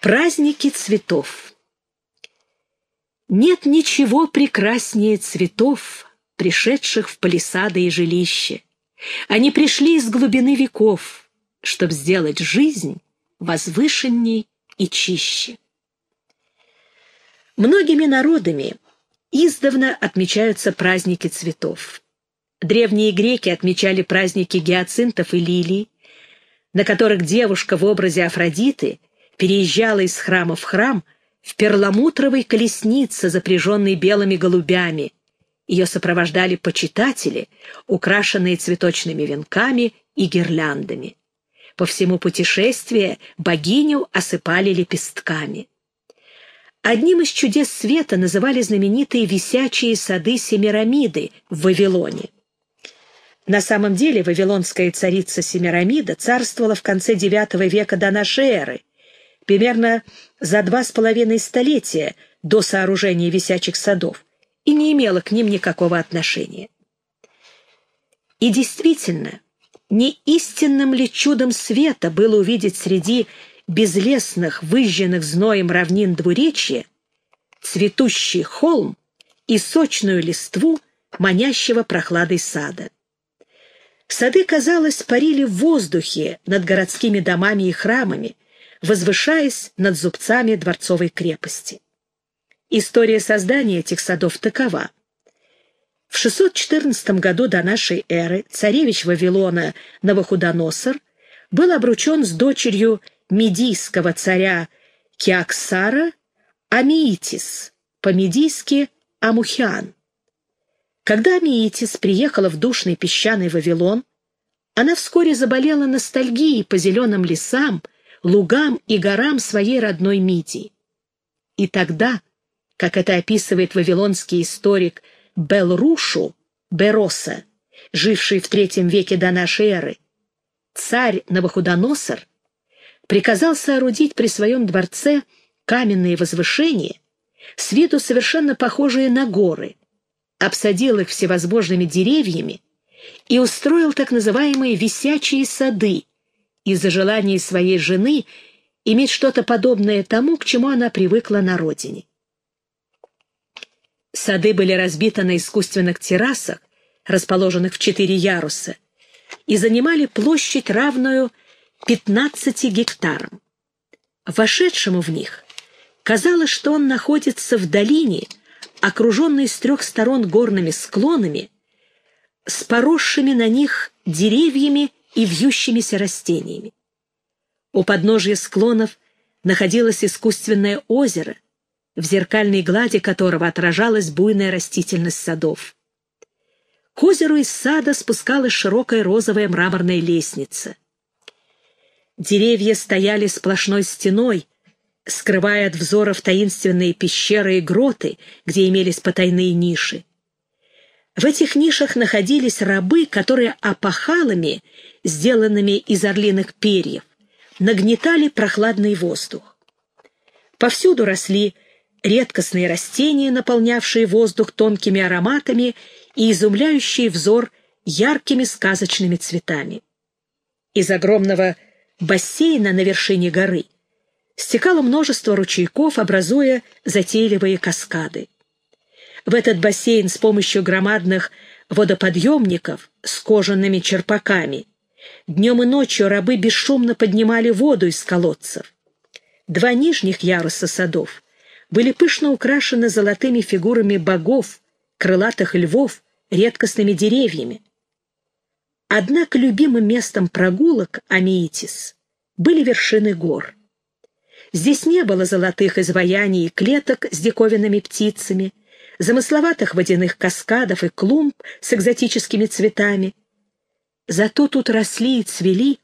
Праздники цветов. Нет ничего прекраснее цветов, пришедших в палисады и жилище. Они пришли из глубины веков, чтобы сделать жизнь возвышенней и чище. Многими народами издавна отмечаются праздники цветов. Древние греки отмечали праздники гиацинтов и лилий, на которых девушка в образе Афродиты – переезжала из храма в храм в перламутровой колеснице, запряженной белыми голубями. Ее сопровождали почитатели, украшенные цветочными венками и гирляндами. По всему путешествию богиню осыпали лепестками. Одним из чудес света называли знаменитые висячие сады Семирамиды в Вавилоне. На самом деле вавилонская царица Семирамида царствовала в конце IX века до нашей эры, примерно за два с половиной столетия до сооружения висячих садов и не имела к ним никакого отношения. И действительно, не истинным ли чудом света было увидеть среди безлесных, выжженных зноем равнин двуречья цветущий холм и сочную листву манящего прохладой сада. Сады, казалось, парили в воздухе над городскими домами и храмами, возвышаясь над зубцами дворцовой крепости. История создания этих садов такова. В 614 году до нашей эры царевич Вавилона Навуходоносор был обручен с дочерью медийского царя Киаксара Амиитис, по-медийски Амухиан. Когда Амиитис приехала в душный песчаный Вавилон, она вскоре заболела ностальгией по зеленым лесам, лугам и горам своей родной Мидии. И тогда, как это описывает вавилонский историк Белрушу Бероса, живший в третьем веке до нашей эры, царь Навуходоносор приказал соорудить при своем дворце каменные возвышения, с виду совершенно похожие на горы, обсадил их всевозможными деревьями и устроил так называемые «висячие сады», из-за желания своей жены иметь что-то подобное тому, к чему она привыкла на родине. Сады были разбиты на искусственных террасах, расположенных в четыре яруса, и занимали площадь, равную 15 гектарам. Вошедшему в них казалось, что он находится в долине, окруженной с трех сторон горными склонами, с поросшими на них деревьями и вьющимися растениями. У подножия склонов находилось искусственное озеро, в зеркальной глади которого отражалась буйная растительность садов. К озеру из сада спускалась широкая розовая мраморная лестница. Деревья стояли сплошной стеной, скрывая от взоров таинственные пещеры и гроты, где имелись потайные ниши. В этих нишах находились рабы, которые опахалами сделанными из орлиных перьев, нагнетали прохладный воздух. Повсюду росли редкостные растения, наполнявшие воздух тонкими ароматами и изумляющие взор яркими сказочными цветами. Из огромного бассейна на вершине горы стекало множество ручейков, образуя затейливые каскады. В этот бассейн с помощью громадных водоподъемников с кожаными черпаками Днем и ночью рабы бесшумно поднимали воду из колодцев. Два нижних яруса садов были пышно украшены золотыми фигурами богов, крылатых львов, редкостными деревьями. Однако любимым местом прогулок Амиитис были вершины гор. Здесь не было золотых изваяний и клеток с диковинными птицами, замысловатых водяных каскадов и клумб с экзотическими цветами, Зато тут росли и цвели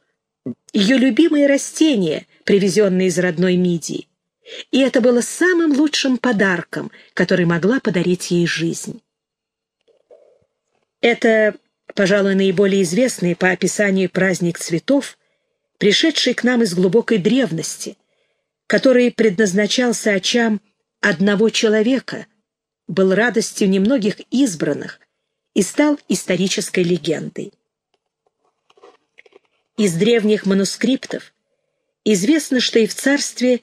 ее любимые растения, привезенные из родной Мидии. И это было самым лучшим подарком, который могла подарить ей жизнь. Это, пожалуй, наиболее известный по описанию праздник цветов, пришедший к нам из глубокой древности, который предназначался очам одного человека, был радостью немногих избранных и стал исторической легендой. Из древних манускриптов известно, что и в царстве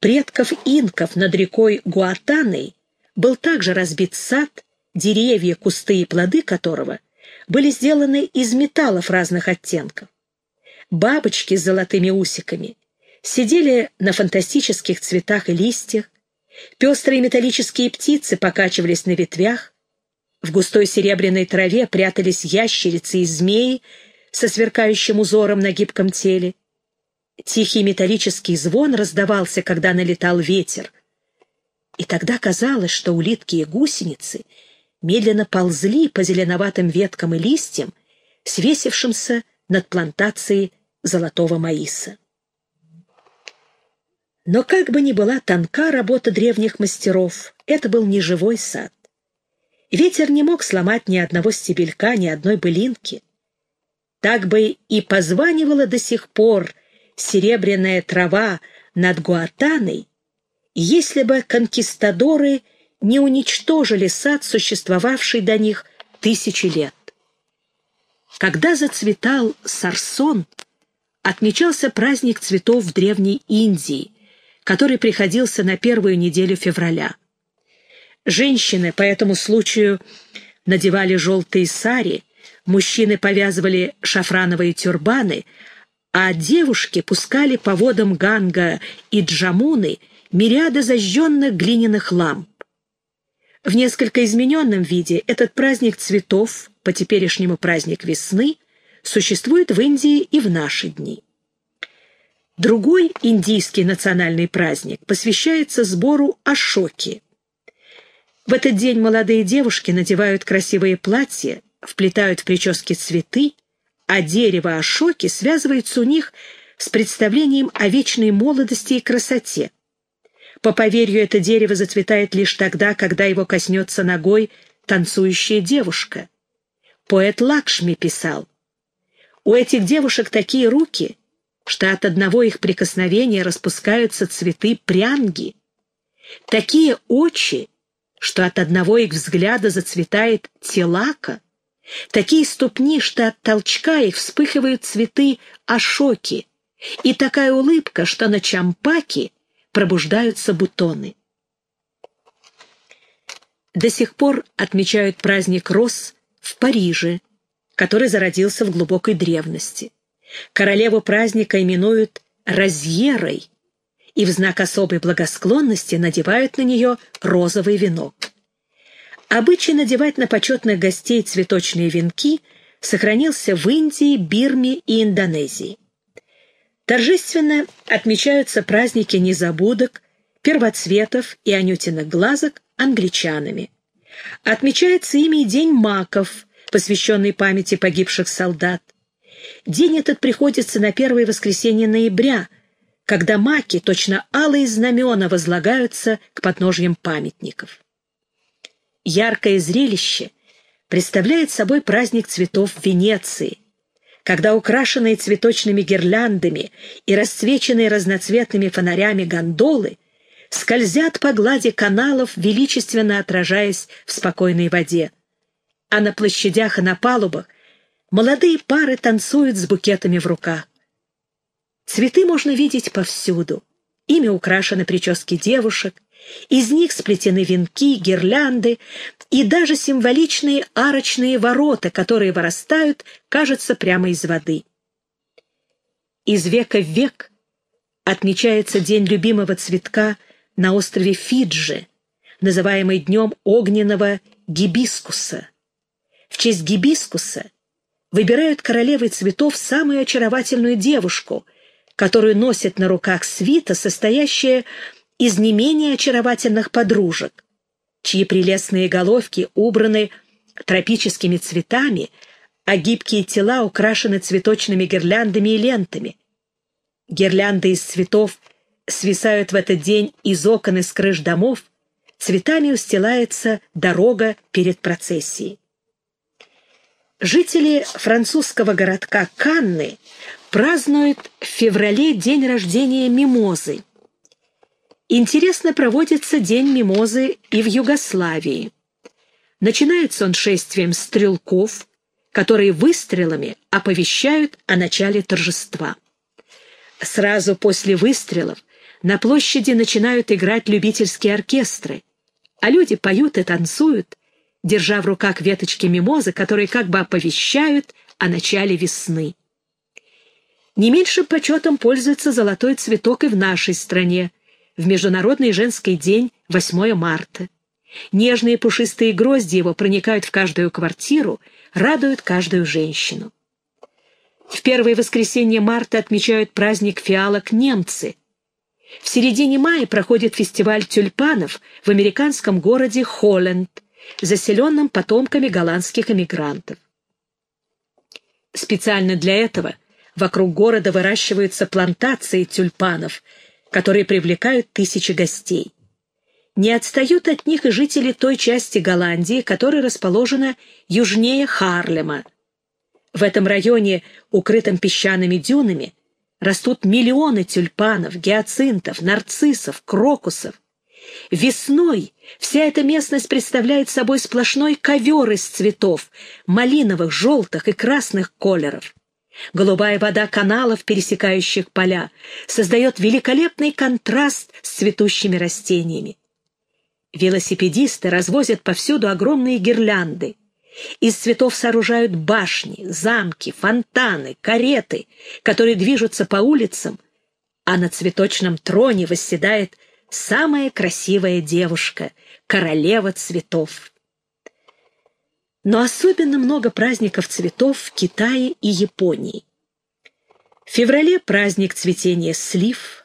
предков инков над рекой Гуатаной был также разбит сад, деревья, кусты и плоды которого были сделаны из металлов разных оттенков. Бабочки с золотыми усиками сидели на фантастических цветах и листьях, пестрые металлические птицы покачивались на ветвях, в густой серебряной траве прятались ящерицы и змеи со сверкающим узором на гибком теле. Тихий металлический звон раздавался, когда налетал ветер. И тогда казалось, что улитки и гусеницы медленно ползли по зеленоватым веткам и листьям, свесившимся над плантацией золотого маиса. Но как бы ни была тонка работа древних мастеров, это был не живой сад. Ветер не мог сломать ни одного стебелька, ни одной былинки. Так бы и позванивала до сих пор серебряная трава над Гуатаной, если бы конкистадоры не уничтожили сад, существовавший до них тысячи лет. Когда зацветал Сарсон, отмечался праздник цветов в Древней Индии, который приходился на первую неделю февраля. Женщины по этому случаю надевали желтые сари, мужчины повязывали шафрановые тюрбаны, а девушки пускали по водам Ганга и Джамуны мириады зажженных глиняных ламп. В несколько измененном виде этот праздник цветов, по теперешнему праздник весны, существует в Индии и в наши дни. Другой индийский национальный праздник посвящается сбору Ашоки. В этот день молодые девушки надевают красивые платья, вплетают в прически цветы, а дерево Ашоки связывается у них с представлением о вечной молодости и красоте. По поверью, это дерево зацветает лишь тогда, когда его коснется ногой танцующая девушка. Поэт Лакшми писал, «У этих девушек такие руки, что от одного их прикосновения распускаются цветы прянги, такие очи, что от одного их взгляда зацветает телака, такие ступни, что от толчка их вспыхивают цветы ашоки, и такая улыбка, что на чампаке пробуждаются бутоны. До сих пор отмечают праздник роз в Париже, который зародился в глубокой древности. Королеву праздника именуют Розьерой и в знак особой благосклонности надевают на нее розовый венок. Обычай надевать на почетных гостей цветочные венки сохранился в Индии, Бирме и Индонезии. Торжественно отмечаются праздники незабудок, первоцветов и анютиных глазок англичанами. Отмечается ими и День маков, посвященный памяти погибших солдат. День этот приходится на первое воскресенье ноября, когда маки, точно алые знамена, возлагаются к подножьям памятников. Яркое зрелище представляет собой праздник цветов Венеции, когда украшенные цветочными гирляндами и расцвеченные разноцветными фонарями гондолы скользят по глади каналов, величественно отражаясь в спокойной воде. А на площадях и на палубах Молодые пары танцуют с букетами в руках. Цветы можно видеть повсюду. Ими украшены прически девушек, из них сплетены венки, гирлянды и даже символичные арочные ворота, которые вырастают, кажется, прямо из воды. Из века в век отмечается День любимого цветка на острове Фиджи, называемый Днем огненного гибискуса. В честь гибискуса выбирают королевой цветов самую очаровательную девушку, которую носит на руках свита, состоящая из не менее очаровательных подружек, чьи прелестные головки убраны тропическими цветами, а гибкие тела украшены цветочными гирляндами и лентами. Гирлянды из цветов свисают в этот день из окон и с крыш домов, цветами устилается дорога перед процессией. Жители французского городка Канны празднуют в феврале день рождения мимозы. Интересно проводится День мимозы и в Югославии. Начинается он шествием стрелков, которые выстрелами оповещают о начале торжества. Сразу после выстрелов на площади начинают играть любительские оркестры, а люди поют и танцуют, держа в руках веточки мимозы, которые как бы оповещают о начале весны. Не меньшим почетом пользуется золотой цветок и в нашей стране, в Международный женский день 8 марта. Нежные пушистые грозди его проникают в каждую квартиру, радуют каждую женщину. В первое воскресенье марта отмечают праздник фиалок немцы. В середине мая проходит фестиваль тюльпанов в американском городе Холленд, заселенном потомками голландских эмигрантов. Специально для этого вокруг города выращиваются плантации тюльпанов, которые привлекают тысячи гостей. Не отстают от них и жители той части Голландии, которая расположена южнее Харлема. В этом районе, укрытом песчаными дюнами, растут миллионы тюльпанов, гиацинтов, нарциссов, крокусов. Весной вся эта местность представляет собой сплошной ковер из цветов, малиновых, желтых и красных колеров. Голубая вода каналов, пересекающих поля, создает великолепный контраст с цветущими растениями. Велосипедисты развозят повсюду огромные гирлянды. Из цветов сооружают башни, замки, фонтаны, кареты, которые движутся по улицам, а на цветочном троне восседает самая красивая девушка, королева цветов. Но особенно много праздников цветов в Китае и Японии. В феврале праздник цветения слив,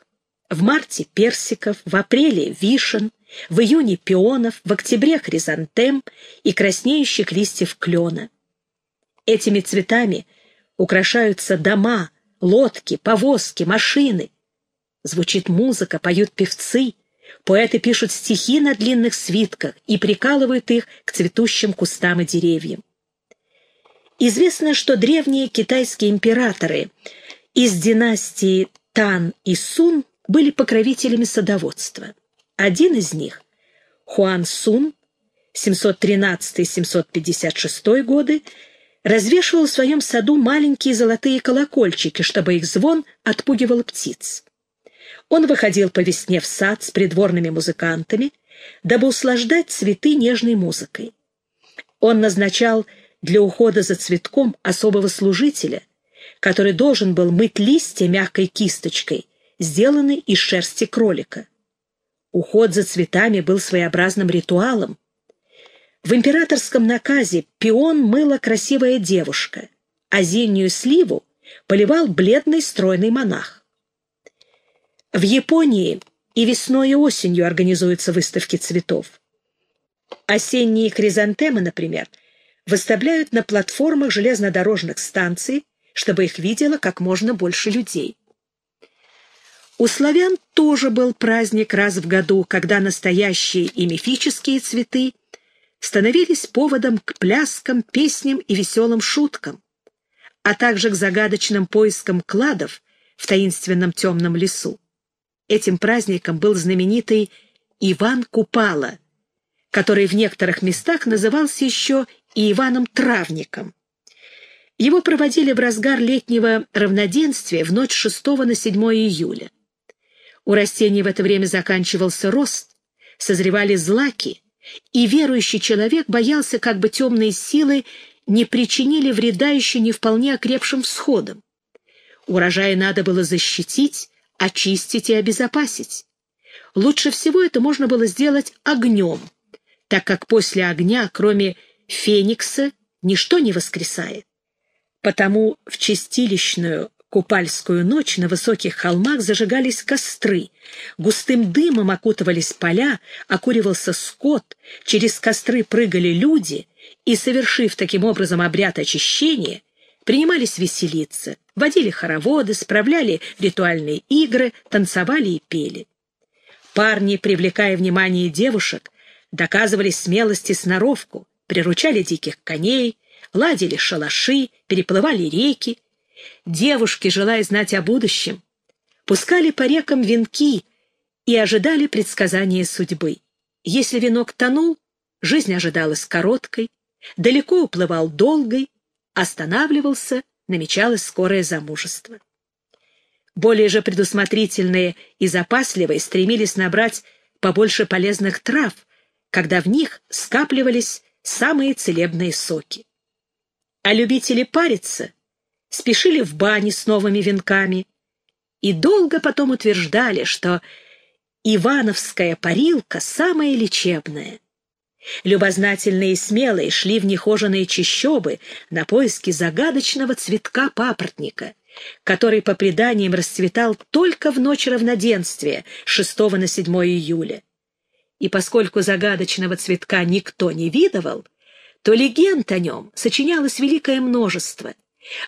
в марте персиков, в апреле вишен, в июне пионов, в октябре хризантем и краснеющих листьев клена. Этими цветами украшаются дома, лодки, повозки, машины. Звучит музыка, поют певцы, поэты пишут стихи на длинных свитках и прикалывают их к цветущим кустам и деревьям. Известно, что древние китайские императоры из династии Тан и Сун были покровителями садоводства. Один из них, Хуан Сун, 713-756 годы, развешивал в своем саду маленькие золотые колокольчики, чтобы их звон отпугивал птиц. Он выходил по весне в сад с придворными музыкантами, дабы услаждать цветы нежной музыкой. Он назначал для ухода за цветком особого служителя, который должен был мыть листья мягкой кисточкой, сделанной из шерсти кролика. Уход за цветами был своеобразным ритуалом. В императорском наказе пион мыла красивая девушка, а зимнюю сливу поливал бледный стройный монах. В Японии и весной и осенью организуются выставки цветов. Осенние хризантемы, например, выставляют на платформах железнодорожных станций, чтобы их видело как можно больше людей. У славян тоже был праздник раз в году, когда настоящие и мифические цветы становились поводом к пляскам, песням и веселым шуткам, а также к загадочным поискам кладов в таинственном темном лесу. Этим праздником был знаменитый Иван Купала, который в некоторых местах назывался еще и Иваном Травником. Его проводили в разгар летнего равноденствия в ночь 6 на 7 июля. У растений в это время заканчивался рост, созревали злаки, и верующий человек боялся, как бы темные силы не причинили вреда еще не вполне окрепшим всходам. Урожай надо было защитить, очистить и обезопасить. Лучше всего это можно было сделать огнем, так как после огня, кроме феникса, ничто не воскресает. Потому в чистилищную купальскую ночь на высоких холмах зажигались костры, густым дымом окутывались поля, окуривался скот, через костры прыгали люди и, совершив таким образом обряд очищения, принимались веселиться, водили хороводы, справляли ритуальные игры, танцевали и пели. Парни, привлекая внимание девушек, доказывали смелость и сноровку, приручали диких коней, ладили шалаши, переплывали реки, Девушки, желая знать о будущем, пускали по рекам венки и ожидали предсказания судьбы. Если венок тонул, жизнь ожидалась короткой, далеко уплывал долгой, останавливался, намечалось скорое замужество. Более же предусмотрительные и запасливые стремились набрать побольше полезных трав, когда в них скапливались самые целебные соки. А любители париться спешили в бане с новыми венками и долго потом утверждали, что Ивановская парилка самая лечебная. Любознательные и смелые шли в нехоженные чащобы на поиски загадочного цветка папоротника, который, по преданиям, расцветал только в ночь равноденствия 6 на 7 июля. И поскольку загадочного цветка никто не видывал, то легенд о нем сочинялось великое множество.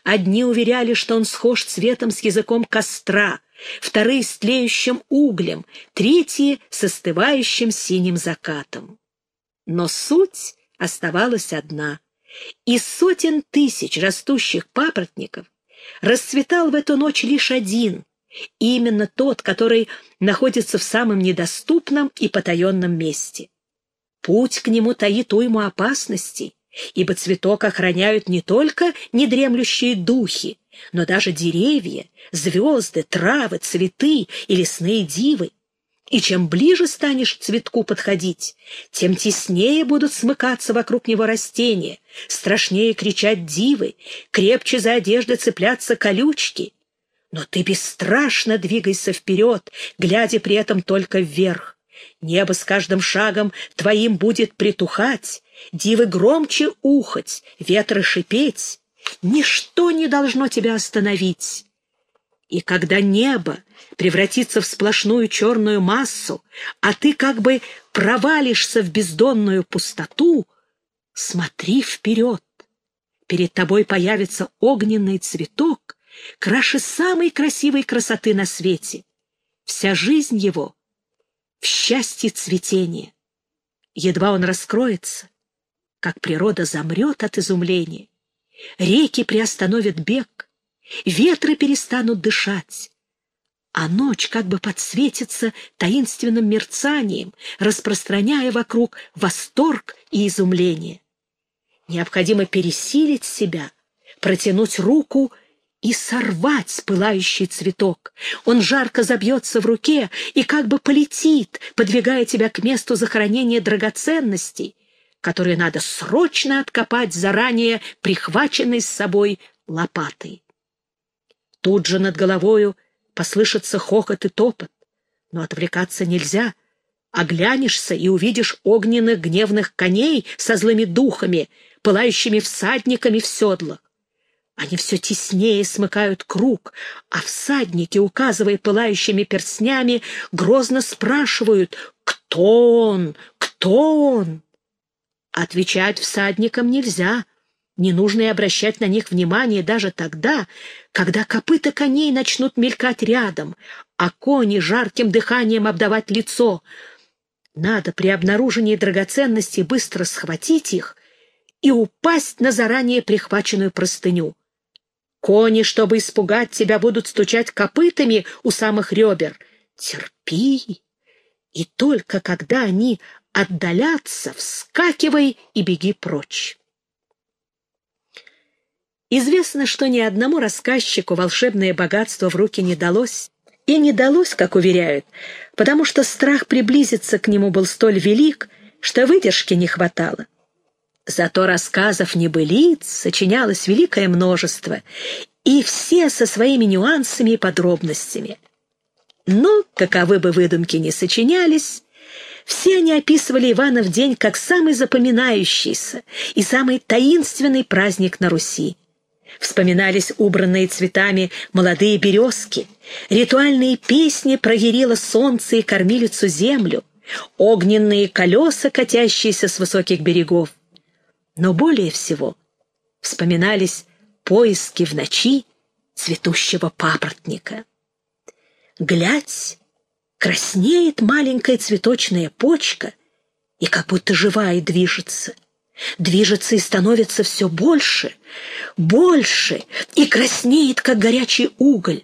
Одни уверяли, что он схож цветом с языком костра, вторые — с тлеющим углем, третьи — с остывающим синим закатом. Но суть оставалась одна. Из сотен тысяч растущих папоротников расцветал в эту ночь лишь один, именно тот, который находится в самом недоступном и потаенном месте. Путь к нему таит уйму опасностей, ибо цветок охраняют не только недремлющие духи, но даже деревья, звезды, травы, цветы и лесные дивы. И чем ближе станешь к цветку подходить, тем теснее будут смыкаться вокруг него растения, страшнее кричать дивы, крепче за одежды цепляться колючки. Но ты бесстрашно двигайся вперед, глядя при этом только вверх. Небо с каждым шагом твоим будет притухать, дивы громче ухать, ветры шипеть. Ничто не должно тебя остановить. И когда небо превратится в сплошную черную массу, а ты как бы провалишься в бездонную пустоту, смотри вперед. Перед тобой появится огненный цветок, краше самой красивой красоты на свете. Вся жизнь его в счастье цветения. Едва он раскроется, как природа замрет от изумления. Реки приостановят бег, ветры перестанут дышать, а ночь как бы подсветится таинственным мерцанием, распространяя вокруг восторг и изумление. Необходимо пересилить себя, протянуть руку и сорвать пылающий цветок. Он жарко забьется в руке и как бы полетит, подвигая тебя к месту захоронения драгоценностей, которые надо срочно откопать заранее прихваченной с собой лопатой. Тут же над головою послышится хохот и топот. Но отвлекаться нельзя. Оглянешься и увидишь огненных гневных коней со злыми духами, пылающими всадниками в седлах. Они все теснее смыкают круг, а всадники, указывая пылающими перстнями, грозно спрашивают «Кто он? Кто он?» Отвечать всадникам нельзя, не нужно и обращать на них внимание даже тогда, когда копыта коней начнут мелькать рядом, а кони жарким дыханием обдавать лицо. Надо при обнаружении драгоценностей быстро схватить их и упасть на заранее прихваченную простыню. Кони, чтобы испугать тебя, будут стучать копытами у самых ребер. Терпи, и только когда они отдалятся, вскакивай и беги прочь. Известно, что ни одному рассказчику волшебное богатство в руки не далось. И не далось, как уверяют, потому что страх приблизиться к нему был столь велик, что выдержки не хватало. Зато рассказов небылиц сочинялось великое множество, и все со своими нюансами и подробностями. Но, каковы бы выдумки ни сочинялись, все они описывали Ивана в день как самый запоминающийся и самый таинственный праздник на Руси. Вспоминались убранные цветами молодые березки, ритуальные песни про Ярила солнце и кормилицу землю, огненные колеса, катящиеся с высоких берегов. Но более всего вспоминались поиски в ночи цветущего папоротника. Глядь, краснеет маленькая цветочная почка и как будто живая движется — движется и становится все больше, больше и краснеет, как горячий уголь.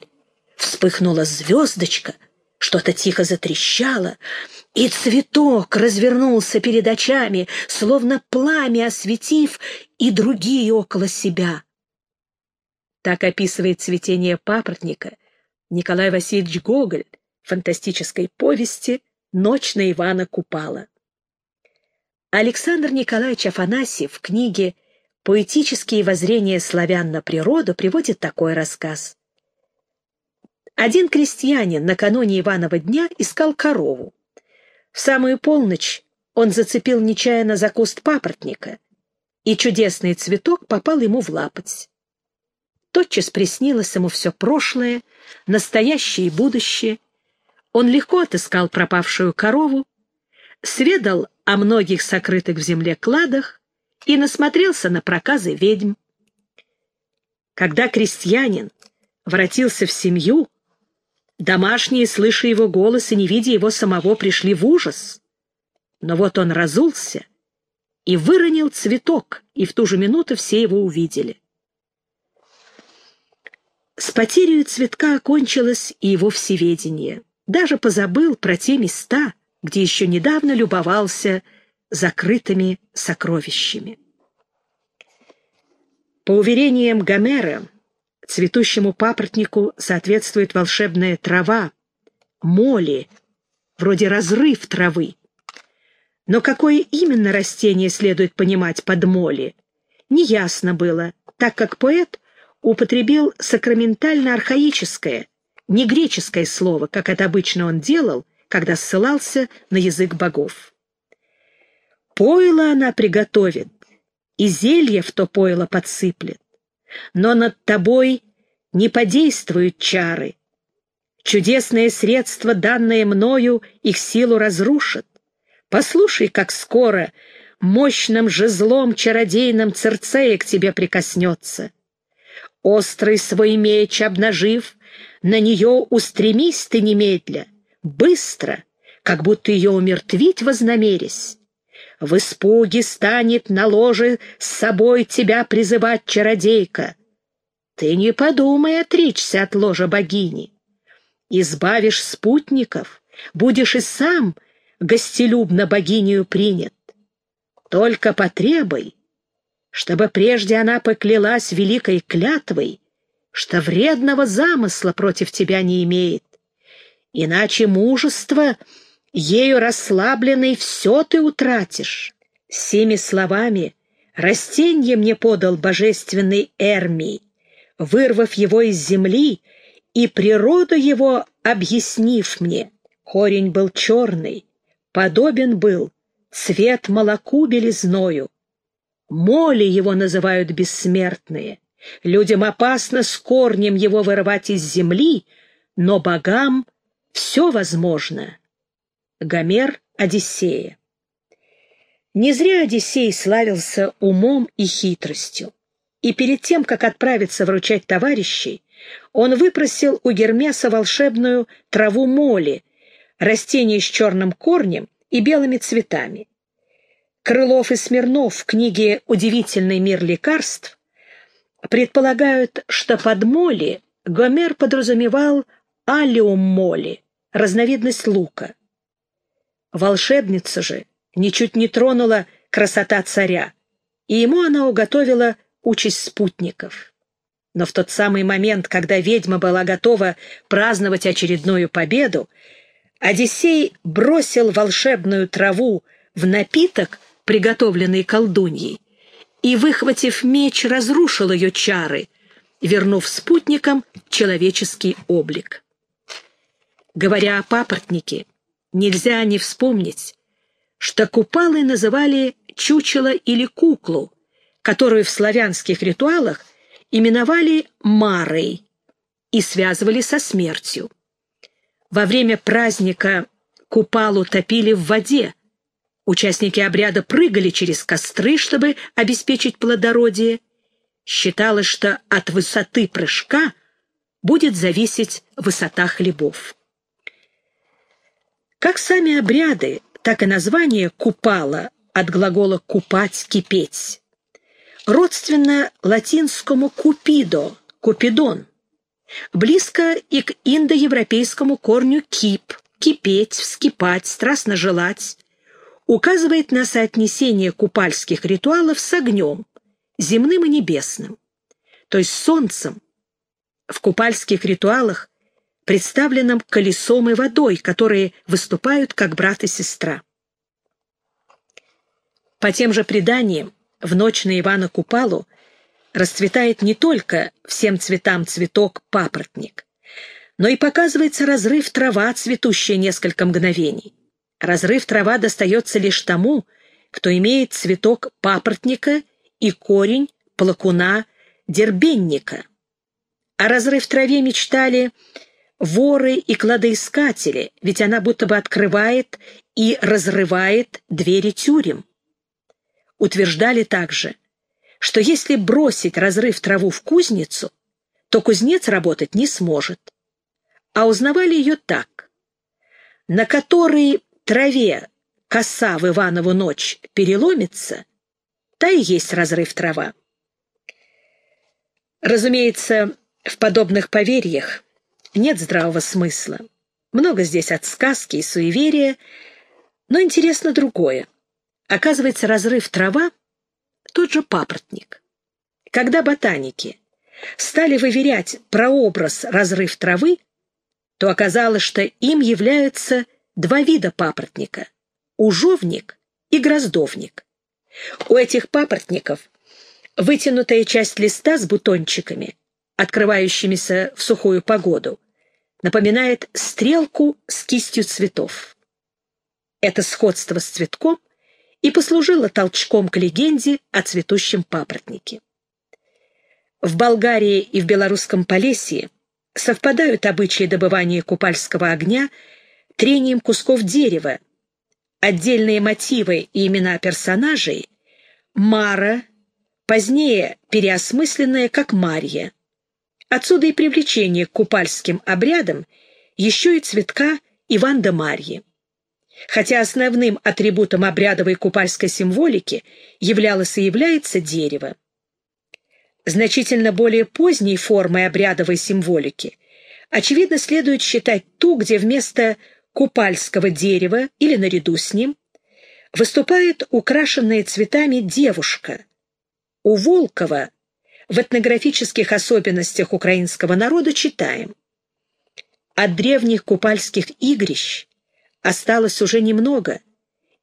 Вспыхнула звездочка, что-то тихо затрещало, и цветок развернулся перед очами, словно пламя осветив и другие около себя. Так описывает цветение папоротника Николай Васильевич Гоголь в фантастической повести «Ночь на Ивана Купала». Александр Николаевич Афанасьев в книге «Поэтические воззрения славян на природу» приводит такой рассказ. Один крестьянин накануне Иванова дня искал корову. В самую полночь он зацепил нечаянно за куст папоротника, и чудесный цветок попал ему в лапоть. Тотчас приснилось ему все прошлое, настоящее и будущее. Он легко отыскал пропавшую корову, сведал о многих сокрытых в земле кладах и насмотрелся на проказы ведьм. Когда крестьянин воротился в семью, домашние, слыша его голос и не видя его самого, пришли в ужас. Но вот он разулся и выронил цветок, и в ту же минуту все его увидели. С потерей цветка окончилось и его всеведение. Даже позабыл про те места, где еще недавно любовался закрытыми сокровищами. По уверениям Гомера, цветущему папоротнику соответствует волшебная трава, моли, вроде разрыв травы. Но какое именно растение следует понимать под моли, неясно было, так как поэт употребил сакраментально-архаическое, не греческое слово, как это обычно он делал, когда ссылался на язык богов. Пойло она приготовит, и зелье в то пойло подсыплет, но над тобой не подействуют чары. Чудесное средство, данное мною, их силу разрушит. Послушай, как скоро мощным жезлом чародейным Церцея к тебе прикоснется. Острый свой меч обнажив, на нее устремись ты немедля — быстро, как будто ее умертвить вознамерясь. В испуге станет на ложе с собой тебя призывать чародейка. Ты не подумай отречься от ложа богини. Избавишь спутников, будешь и сам гостелюбно богиню принят. Только потребуй, чтобы прежде она поклялась великой клятвой, что вредного замысла против тебя не имеет, Иначе мужество, ею расслабленный, все ты утратишь. Семи словами растенье мне подал божественный Эрмий, вырвав его из земли и природу его объяснив мне. Корень был черный, подобен был цвет молоку белизною. Моли его называют бессмертные. Людям опасно с корнем его вырывать из земли, но богам все возможно. Гомер Одиссея. Не зря Одиссей славился умом и хитростью. И перед тем, как отправиться вручать товарищей, он выпросил у Гермеса волшебную траву моли, растение с черным корнем и белыми цветами. Крылов и Смирнов в книге «Удивительный мир лекарств» предполагают, что под моли Гомер подразумевал алиум моли, разновидность лука. Волшебница же ничуть не тронула красота царя, и ему она уготовила участь спутников. Но в тот самый момент, когда ведьма была готова праздновать очередную победу, Одиссей бросил волшебную траву в напиток, приготовленный колдуньей, и, выхватив меч, разрушил ее чары, вернув спутникам человеческий облик. Говоря о папоротнике, нельзя не вспомнить, что купалы называли чучело или куклу, которую в славянских ритуалах именовали Марой и связывали со смертью. Во время праздника купалу топили в воде. Участники обряда прыгали через костры, чтобы обеспечить плодородие. Считалось, что от высоты прыжка будет зависеть высота хлебов. Как сами обряды, так и название «купала» от глагола «купать», «кипеть». Родственно латинскому «купидо», «купидон». Близко и к индоевропейскому корню «кип», «кипеть», «вскипать», «страстно желать». Указывает на соотнесение купальских ритуалов с огнем, земным и небесным, то есть солнцем. В купальских ритуалах представленном колесом и водой, которые выступают как брат и сестра. По тем же преданиям, в ночь на Ивана Купалу расцветает не только всем цветам цветок папоротник, но и показывается разрыв трава, цветущая несколько мгновений. Разрыв трава достается лишь тому, кто имеет цветок папоротника и корень плакуна дербенника. О разрыв траве мечтали воры и кладоискатели, ведь она будто бы открывает и разрывает двери тюрем. Утверждали также, что если бросить разрыв траву в кузницу, то кузнец работать не сможет. А узнавали ее так. На которой траве коса в Иванову ночь переломится, та и есть разрыв трава. Разумеется, в подобных поверьях нет здравого смысла. Много здесь от сказки и суеверия, но интересно другое. Оказывается, разрыв трава — тот же папоротник. Когда ботаники стали выверять прообраз разрыв травы, то оказалось, что им являются два вида папоротника — ужовник и гроздовник. У этих папоротников вытянутая часть листа с бутончиками, открывающимися в сухую погоду, напоминает стрелку с кистью цветов. Это сходство с цветком и послужило толчком к легенде о цветущем папоротнике. В Болгарии и в Белорусском Полесье совпадают обычаи добывания купальского огня трением кусков дерева, отдельные мотивы и имена персонажей — Мара, позднее переосмысленная как Марья. Отсюда и привлечение к купальским обрядам еще и цветка Иван да Марьи. Хотя основным атрибутом обрядовой купальской символики являлось и является дерево. Значительно более поздней формой обрядовой символики очевидно следует считать ту, где вместо купальского дерева или наряду с ним выступает украшенная цветами девушка. У Волкова в этнографических особенностях украинского народа читаем «От древних купальских игрищ осталось уже немного,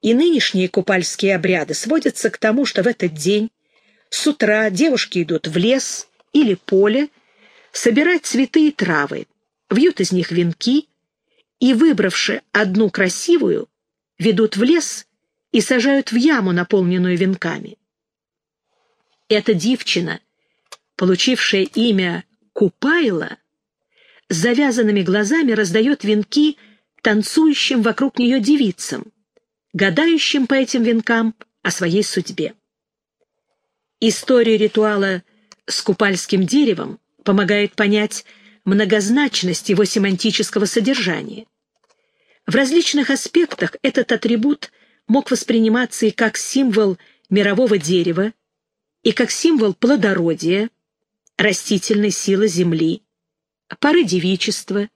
и нынешние купальские обряды сводятся к тому, что в этот день с утра девушки идут в лес или поле собирать цветы и травы, вьют из них венки и, выбравши одну красивую, ведут в лес и сажают в яму, наполненную венками. Эта девчина, получившая имя Купайла, с завязанными глазами раздает венки танцующим вокруг нее девицам, гадающим по этим венкам о своей судьбе. История ритуала с купальским деревом помогает понять многозначность его семантического содержания. В различных аспектах этот атрибут мог восприниматься и как символ мирового дерева, и как символ плодородия, растительной силы земли, поры девичества,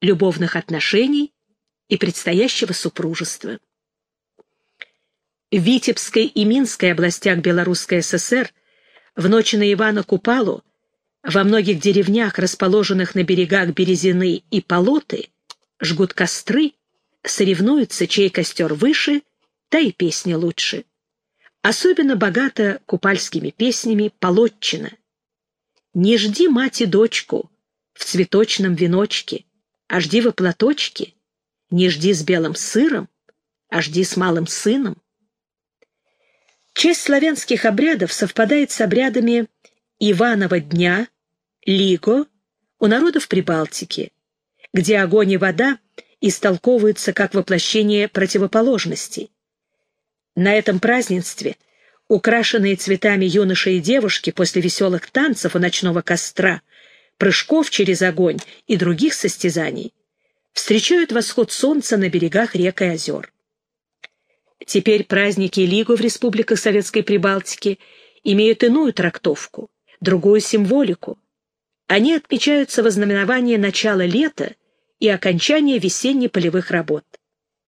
любовных отношений и предстоящего супружества. В Витебской и Минской областях Белорусской ССР в ночь на Ивана Купалу во многих деревнях, расположенных на берегах Березины и Полоты, жгут костры, соревнуются, чей костер выше, та и песня лучше. Особенно богата купальскими песнями Полотчина. «Не жди мать и дочку в цветочном веночке, а жди во платочке, не жди с белым сыром, а жди с малым сыном». Часть славянских обрядов совпадает с обрядами Иванова дня, Лиго, у народов Прибалтики, где огонь и вода истолковываются как воплощение противоположностей. На этом празднестве украшенные цветами юноши и девушки после веселых танцев у ночного костра, прыжков через огонь и других состязаний встречают восход солнца на берегах рек и озер. Теперь праздники Лигу в республиках Советской Прибалтики имеют иную трактовку, другую символику. Они отмечаются во знаменование начала лета и окончания весенне-полевых работ.